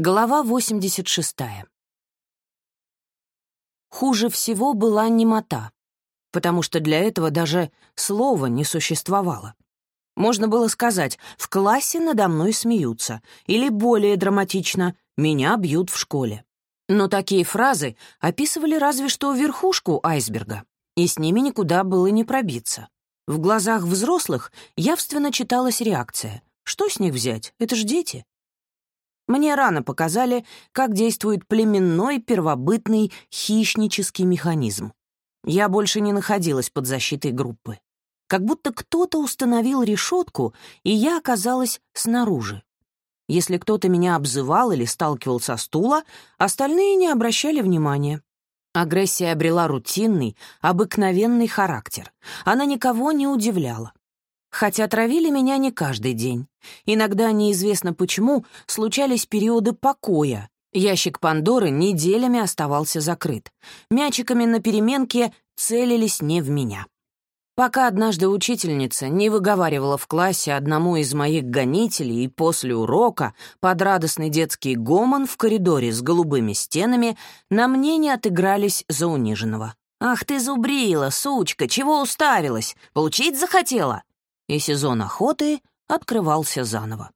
Глава 86. Хуже всего была немота, потому что для этого даже слова не существовало. Можно было сказать «в классе надо мной смеются» или более драматично «меня бьют в школе». Но такие фразы описывали разве что верхушку айсберга, и с ними никуда было не пробиться. В глазах взрослых явственно читалась реакция. Что с них взять? Это ж дети. Мне рано показали, как действует племенной первобытный хищнический механизм. Я больше не находилась под защитой группы. Как будто кто-то установил решетку, и я оказалась снаружи. Если кто-то меня обзывал или сталкивал со стула, остальные не обращали внимания. Агрессия обрела рутинный, обыкновенный характер. Она никого не удивляла. Хотя травили меня не каждый день. Иногда, неизвестно почему, случались периоды покоя. Ящик Пандоры неделями оставался закрыт. Мячиками на переменке целились не в меня. Пока однажды учительница не выговаривала в классе одному из моих гонителей и после урока под радостный детский гомон в коридоре с голубыми стенами на мне не отыгрались за униженного. «Ах ты зубрила, сучка, чего уставилась? Получить захотела?» И сезон охоты открывался заново.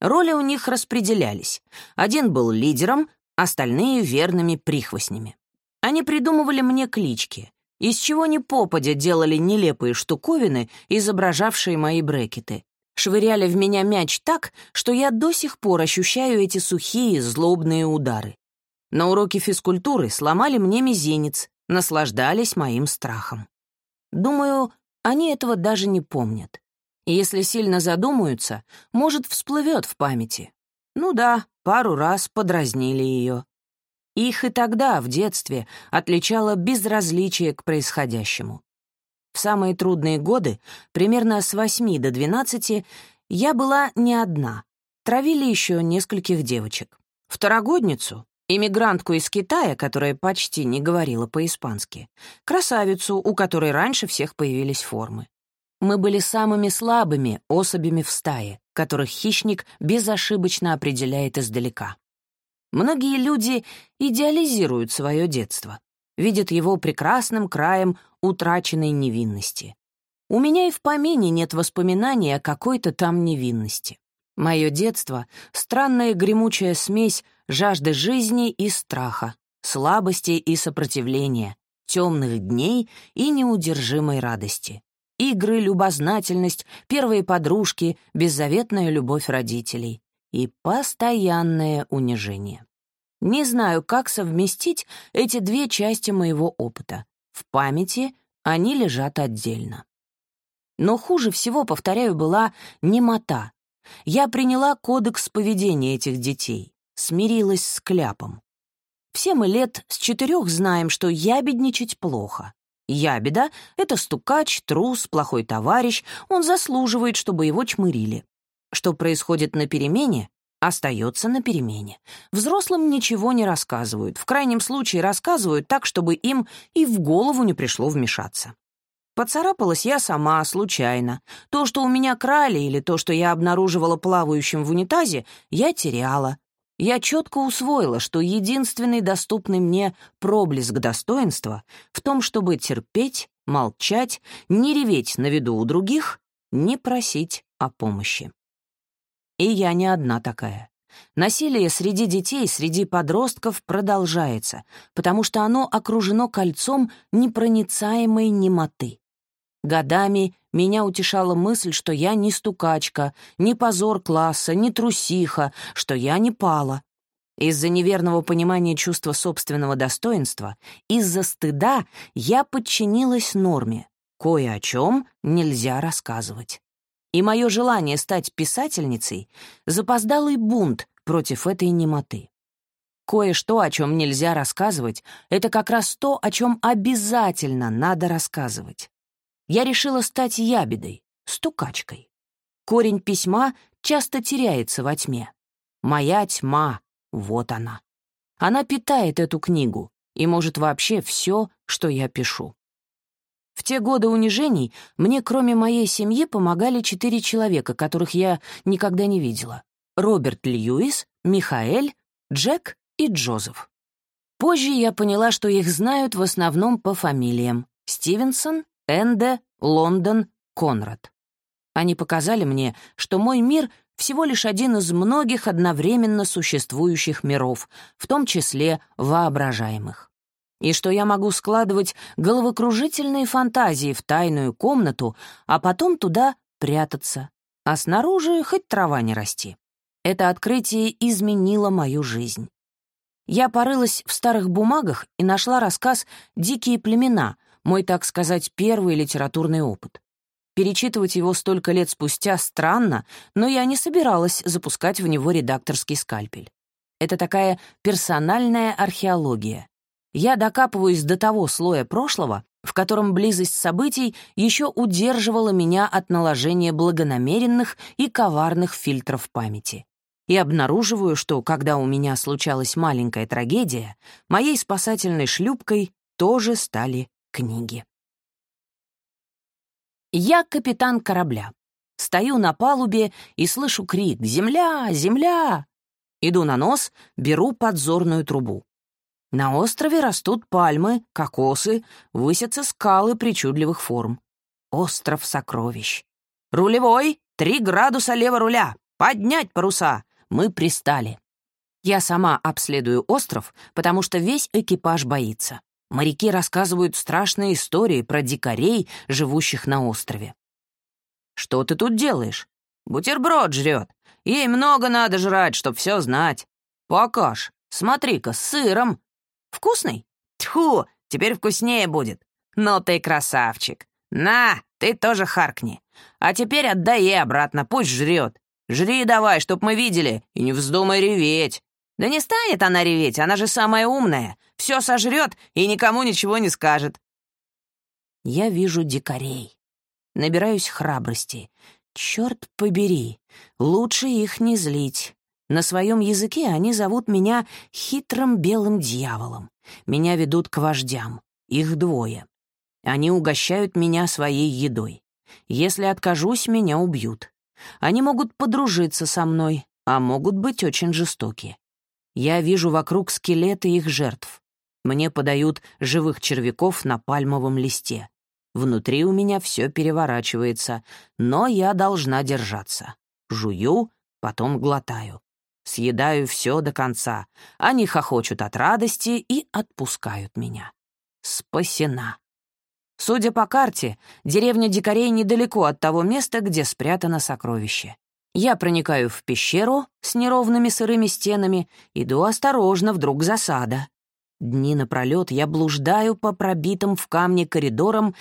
Роли у них распределялись. Один был лидером, остальные — верными прихвостнями. Они придумывали мне клички, из чего ни попадя делали нелепые штуковины, изображавшие мои брекеты. Швыряли в меня мяч так, что я до сих пор ощущаю эти сухие, злобные удары. На уроке физкультуры сломали мне мизинец, наслаждались моим страхом. Думаю, они этого даже не помнят. И если сильно задумаются, может, всплывет в памяти. Ну да, пару раз подразнили ее. Их и тогда, в детстве, отличало безразличие к происходящему. В самые трудные годы, примерно с 8 до 12, я была не одна. Травили еще нескольких девочек. Второгодницу, иммигрантку из Китая, которая почти не говорила по-испански, красавицу, у которой раньше всех появились формы. Мы были самыми слабыми особями в стае, которых хищник безошибочно определяет издалека. Многие люди идеализируют свое детство, видят его прекрасным краем утраченной невинности. У меня и в помине нет воспоминаний о какой-то там невинности. Мое детство — странная гремучая смесь жажды жизни и страха, слабости и сопротивления, темных дней и неудержимой радости. Игры, любознательность, первые подружки, беззаветная любовь родителей и постоянное унижение. Не знаю, как совместить эти две части моего опыта. В памяти они лежат отдельно. Но хуже всего, повторяю, была немота. Я приняла кодекс поведения этих детей смирилась с кляпом. Все мы лет с четырех знаем, что ябедничать плохо. Ябеда — это стукач, трус, плохой товарищ, он заслуживает, чтобы его чмырили. Что происходит на перемене, остается на перемене. Взрослым ничего не рассказывают, в крайнем случае рассказывают так, чтобы им и в голову не пришло вмешаться. Поцарапалась я сама, случайно. То, что у меня крали, или то, что я обнаруживала плавающим в унитазе, я теряла я четко усвоила, что единственный доступный мне проблеск достоинства в том, чтобы терпеть, молчать, не реветь на виду у других, не просить о помощи. И я не одна такая. Насилие среди детей, среди подростков продолжается, потому что оно окружено кольцом непроницаемой немоты. Годами меня утешала мысль, что я не стукачка, не позор класса, не трусиха, что я не пала. Из-за неверного понимания чувства собственного достоинства, из-за стыда я подчинилась норме. Кое о чем нельзя рассказывать. И мое желание стать писательницей — запоздалый бунт против этой немоты. Кое-что, о чем нельзя рассказывать, это как раз то, о чем обязательно надо рассказывать я решила стать ябедой, стукачкой. Корень письма часто теряется во тьме. Моя тьма, вот она. Она питает эту книгу и может вообще все, что я пишу. В те годы унижений мне, кроме моей семьи, помогали четыре человека, которых я никогда не видела. Роберт Льюис, Михаэль, Джек и Джозеф. Позже я поняла, что их знают в основном по фамилиям Стивенсон, Энде, Лондон, Конрад. Они показали мне, что мой мир всего лишь один из многих одновременно существующих миров, в том числе воображаемых. И что я могу складывать головокружительные фантазии в тайную комнату, а потом туда прятаться, а снаружи хоть трава не расти. Это открытие изменило мою жизнь. Я порылась в старых бумагах и нашла рассказ «Дикие племена», мой, так сказать, первый литературный опыт. Перечитывать его столько лет спустя странно, но я не собиралась запускать в него редакторский скальпель. Это такая персональная археология. Я докапываюсь до того слоя прошлого, в котором близость событий еще удерживала меня от наложения благонамеренных и коварных фильтров памяти. И обнаруживаю, что, когда у меня случалась маленькая трагедия, моей спасательной шлюпкой тоже стали книги. Я капитан корабля. Стою на палубе и слышу крик «Земля! Земля!». Иду на нос, беру подзорную трубу. На острове растут пальмы, кокосы, высятся скалы причудливых форм. Остров сокровищ. «Рулевой! Три градуса лево руля! Поднять паруса! Мы пристали!» Я сама обследую остров, потому что весь экипаж боится. Моряки рассказывают страшные истории про дикарей, живущих на острове. «Что ты тут делаешь?» «Бутерброд жрет. Ей много надо жрать, чтоб все знать. Покаж. Смотри-ка, с сыром. Вкусный? Тьфу, теперь вкуснее будет. Ну ты красавчик. На, ты тоже харкни. А теперь отдай ей обратно, пусть жрет. Жри давай, чтоб мы видели, и не вздумай реветь. Да не станет она реветь, она же самая умная. Все сожрет и никому ничего не скажет. Я вижу дикарей. Набираюсь храбрости. Черт побери, лучше их не злить. На своем языке они зовут меня хитрым белым дьяволом. Меня ведут к вождям. Их двое. Они угощают меня своей едой. Если откажусь, меня убьют. Они могут подружиться со мной, а могут быть очень жестоки. Я вижу вокруг скелеты их жертв. Мне подают живых червяков на пальмовом листе. Внутри у меня все переворачивается, но я должна держаться. Жую, потом глотаю. Съедаю все до конца. Они хохочут от радости и отпускают меня. Спасена. Судя по карте, деревня дикарей недалеко от того места, где спрятано сокровище. Я проникаю в пещеру с неровными сырыми стенами, иду осторожно, вдруг засада. Дни напролет я блуждаю по пробитым в камне коридорам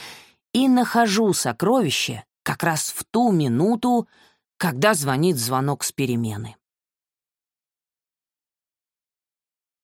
и нахожу сокровище как раз в ту минуту, когда звонит звонок с перемены.